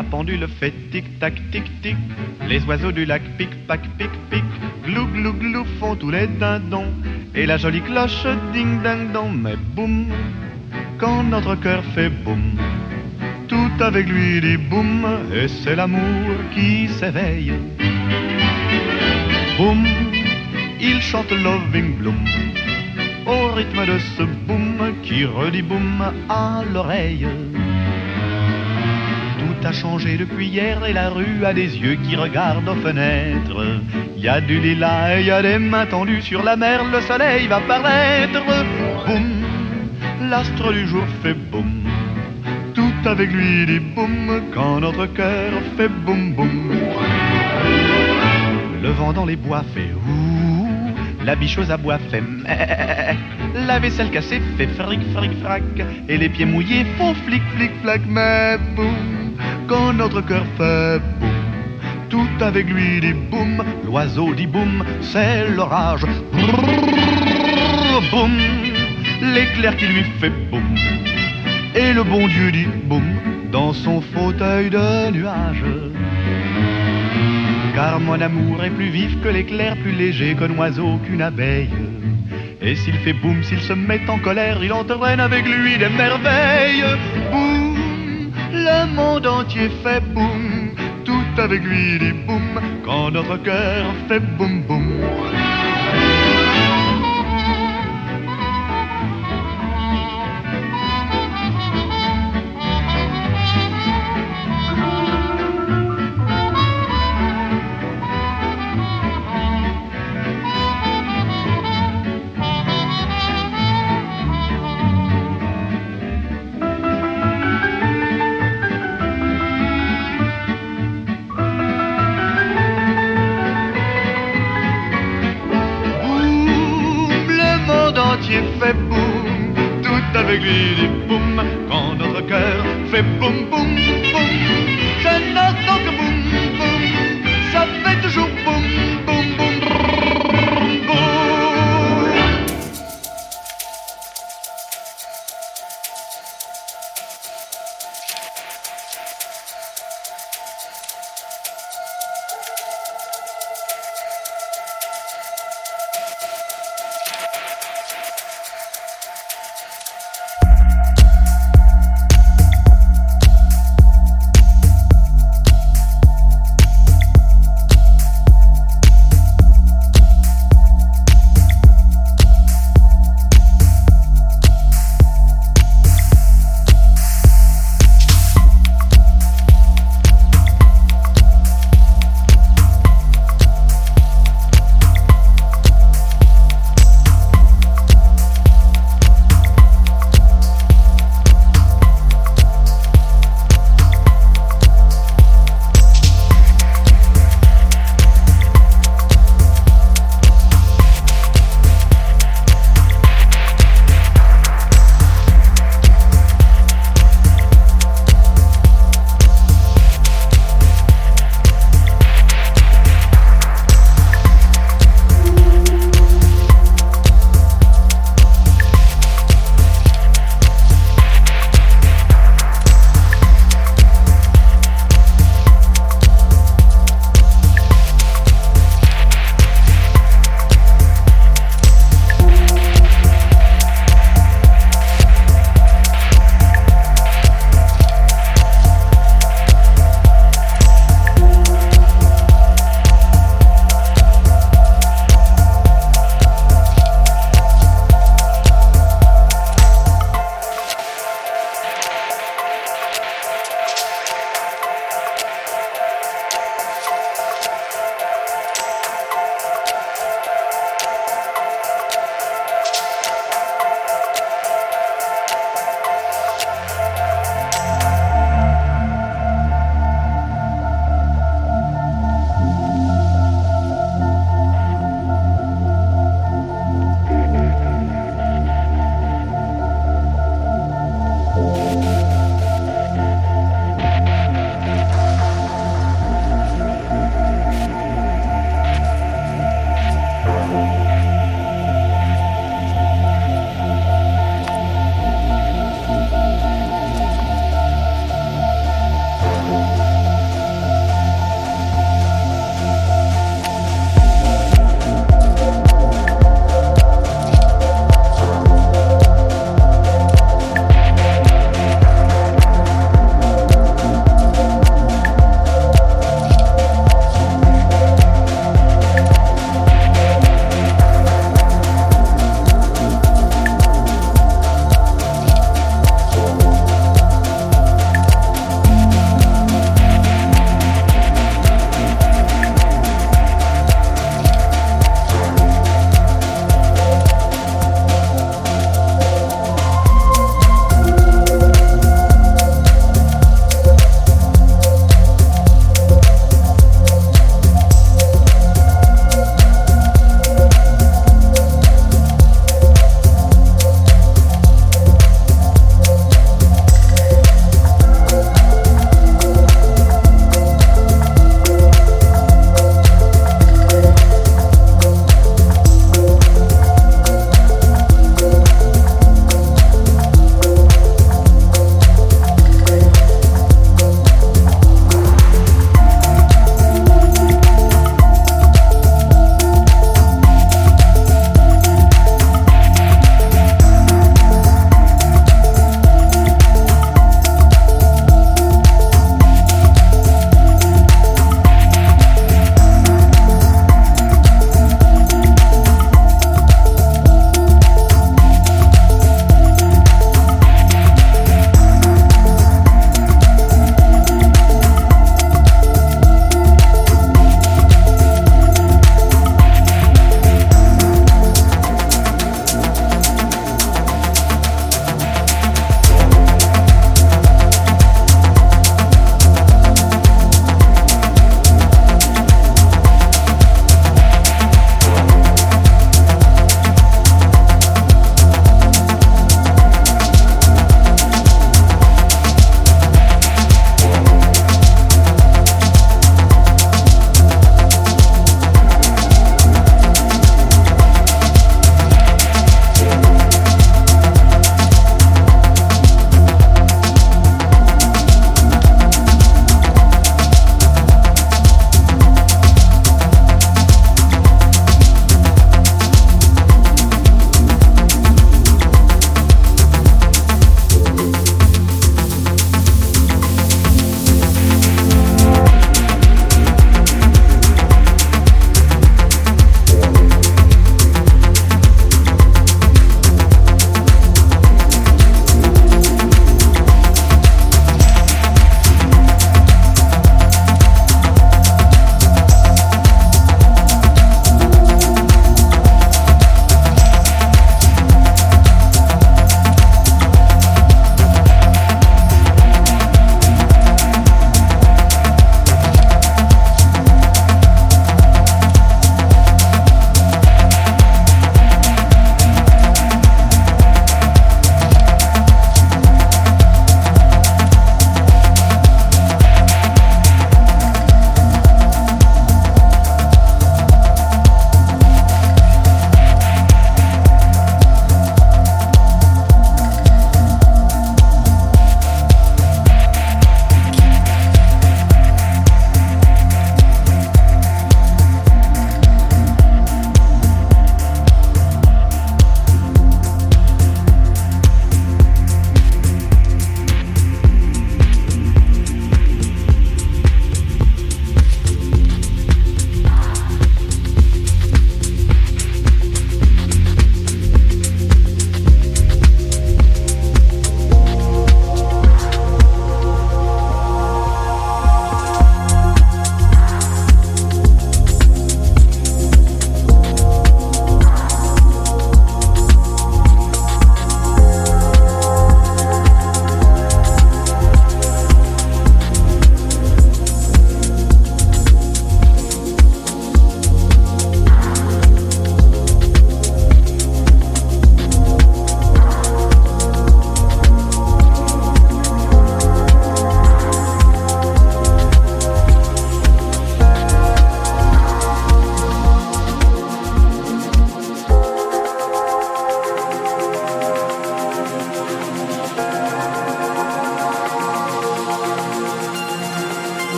La pendule fait tic-tac, tic-tic. Les oiseaux du lac pic-pac, pic-pic. Glou, glou, glou font tous les dindons. Et la jolie cloche ding-ding-dong. Mais boum, quand notre cœur fait boum. Tout avec lui dit boum, et c'est l'amour qui s'éveille. Boum, il chante Loving Bloom au rythme de ce boum qui redit boum à l'oreille. A changé depuis hier et la rue a des yeux qui regardent aux fenêtres. Il y a du lilas et il y a des mains tendues sur la mer, le soleil va paraître. Boum, l'astre du jour fait boum. Tout avec lui dit boum quand notre cœur fait boum boum. Le vent dans les bois fait ouh, la bichose à bois fait meh, la vaisselle cassée fait fric fric frac, et les pieds mouillés font flic flic flac, mais boum, quand notre cœur fait boum, tout avec lui dit boum, l'oiseau dit boum, c'est l'orage, boum, l'éclair qui lui fait boum, et le bon Dieu dit boum, dans son fauteuil de nuage. Car mon amour est plus vif que l'éclair, plus léger qu'un oiseau, qu'une abeille. Et s'il fait boum, s'il se met en colère, il entraîne avec lui des merveilles. Boum, le monde entier fait boum, tout avec lui dit boum, quand notre cœur fait boum boum. Tout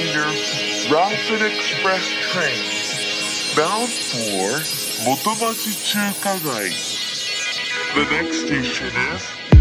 Pathfinder Rapid Express train bound for Motomachi Chukagai. The next station is